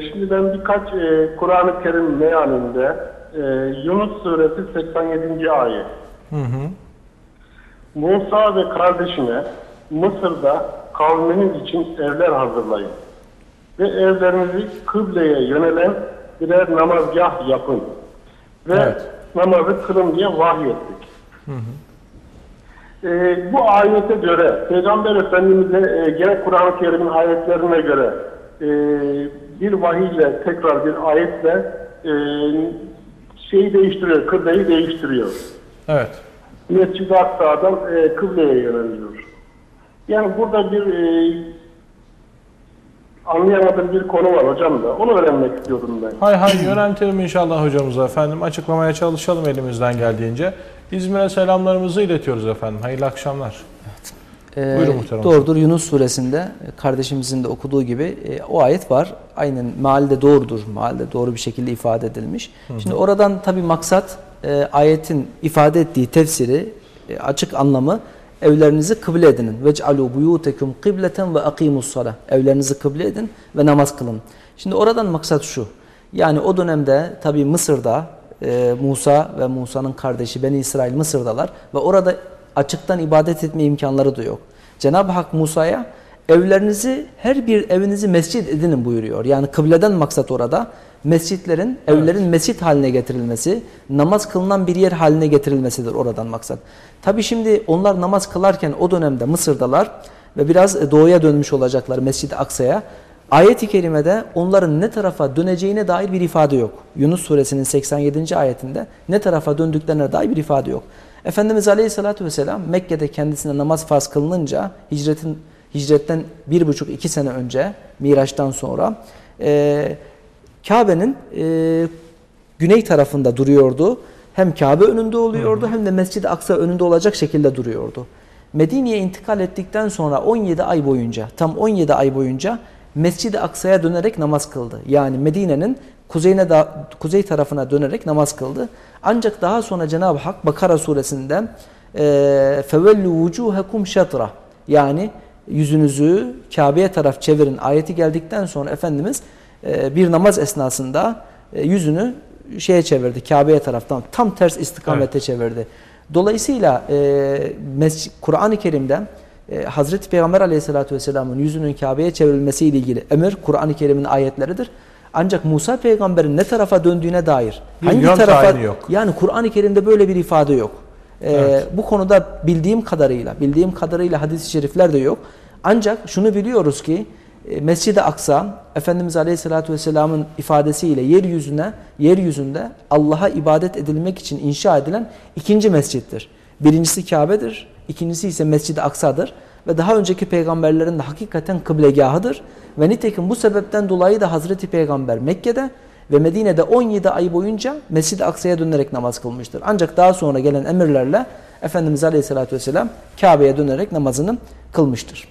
şimdi ben birkaç e, Kur'an-ı Kerim mealinde e, Yunus suresi 87. ayet. Musa ve kardeşine Mısır'da kavminiz için evler hazırlayın. Ve evlerinizi kıbleye yönelen birer namazgah yapın. Ve Evet. namazı kılın diye vahyettik. Ee, bu ayete göre Peygamber Efendimiz'e e, gerek Kur'an-ı Kerim'in ayetlerine göre e, bir vahiyle tekrar bir ayetle e, şeyi değiştiriyor, kıbleyi değiştiriyor. Evet. Mescid-i Aksa'dan e, kıbleye yöneliyor. Yani burada bir e, anlayamadığım bir konu var hocam da. Onu öğrenmek istiyordum ben. Hay hay yöneltelim inşallah hocamıza efendim. Açıklamaya çalışalım elimizden geldiğince. İzmir'e selamlarımızı iletiyoruz efendim. Hayırlı akşamlar. Ee, Buyurun muhterem Doğrudur Yunus suresinde e, kardeşimizin de okuduğu gibi e, o ayet var. Aynen mealde doğrudur. Mealde doğru bir şekilde ifade edilmiş. Şimdi oradan tabi maksat e, ayetin ifade ettiği tefsiri açık anlamı evlerinizi kıble edinin. Vec'alû buyûtekum kıbleten ve akîmus salah. Evlerinizi kıble edin ve namaz kılın. Şimdi oradan maksat şu. Yani o dönemde tabi Mısır'da Musa ve Musa'nın kardeşi Beni İsrail Mısır'dalar ve orada açıktan ibadet etme imkanları da yok. Cenab-ı Hak Musa'ya evlerinizi her bir evinizi mescit edinin buyuruyor. Yani kıbleden maksat orada mescitlerin, evlerin mescit haline getirilmesi, namaz kılınan bir yer haline getirilmesidir oradan maksat. Tabi şimdi onlar namaz kılarken o dönemde Mısır'dalar ve biraz doğuya dönmüş olacaklar Mescid-i Aksa'ya. Ayet-i kerimede onların ne tarafa döneceğine dair bir ifade yok. Yunus suresinin 87. ayetinde ne tarafa döndüklerine dair bir ifade yok. Efendimiz Aleyhisselatü Vesselam Mekke'de kendisine namaz farz kılınınca hicretin hicretten bir buçuk iki sene önce Miraç'tan sonra e, Kabe'nin e, güney tarafında duruyordu. Hem Kabe önünde oluyordu hem de Mescid-i Aksa önünde olacak şekilde duruyordu. Medine'ye intikal ettikten sonra 17 ay boyunca tam 17 ay boyunca Mescid-i Aksa'ya dönerek namaz kıldı. Yani Medine'nin kuzeyine da, kuzey tarafına dönerek namaz kıldı. Ancak daha sonra Cenab-ı Hak Bakara suresinden fevellu vucuhakum şatra yani yüzünüzü Kabe'ye taraf çevirin ayeti geldikten sonra Efendimiz e, bir namaz esnasında e, yüzünü şeye çevirdi Kabe'ye taraftan tam ters istikamete çevirdi. Dolayısıyla e, Kur'an-ı Kerim'de e, Hazreti Peygamber Aleyhisselatü Vesselam'ın yüzünün Kabe'ye çevrilmesiyle ilgili emir Kur'an-ı Kerim'in ayetleridir. Ancak Musa peygamberin ne tarafa döndüğüne dair Bir hangi tarafa yok. yani Kur'an-ı Kerim'de böyle bir ifade yok. Ee, Evet. Bu konuda bildiğim kadarıyla, bildiğim kadarıyla hadis-i şerifler de yok. Ancak şunu biliyoruz ki e, Mescid-i Aksa Efendimiz Aleyhisselatü Vesselam'ın ifadesiyle yeryüzüne, yeryüzünde Allah'a ibadet edilmek için inşa edilen ikinci mescittir. Birincisi Kabe'dir, ikincisi ise Mescid-i Aksa'dır ve daha önceki peygamberlerin de hakikaten kıblegahıdır. Ve nitekim bu sebepten dolayı da Hazreti Peygamber Mekke'de ve Medine'de 17 ay boyunca Mescid-i Aksa'ya dönerek namaz kılmıştır. Ancak daha sonra gelen emirlerle Efendimiz Aleyhisselatü Vesselam Kabe'ye dönerek namazını kılmıştır.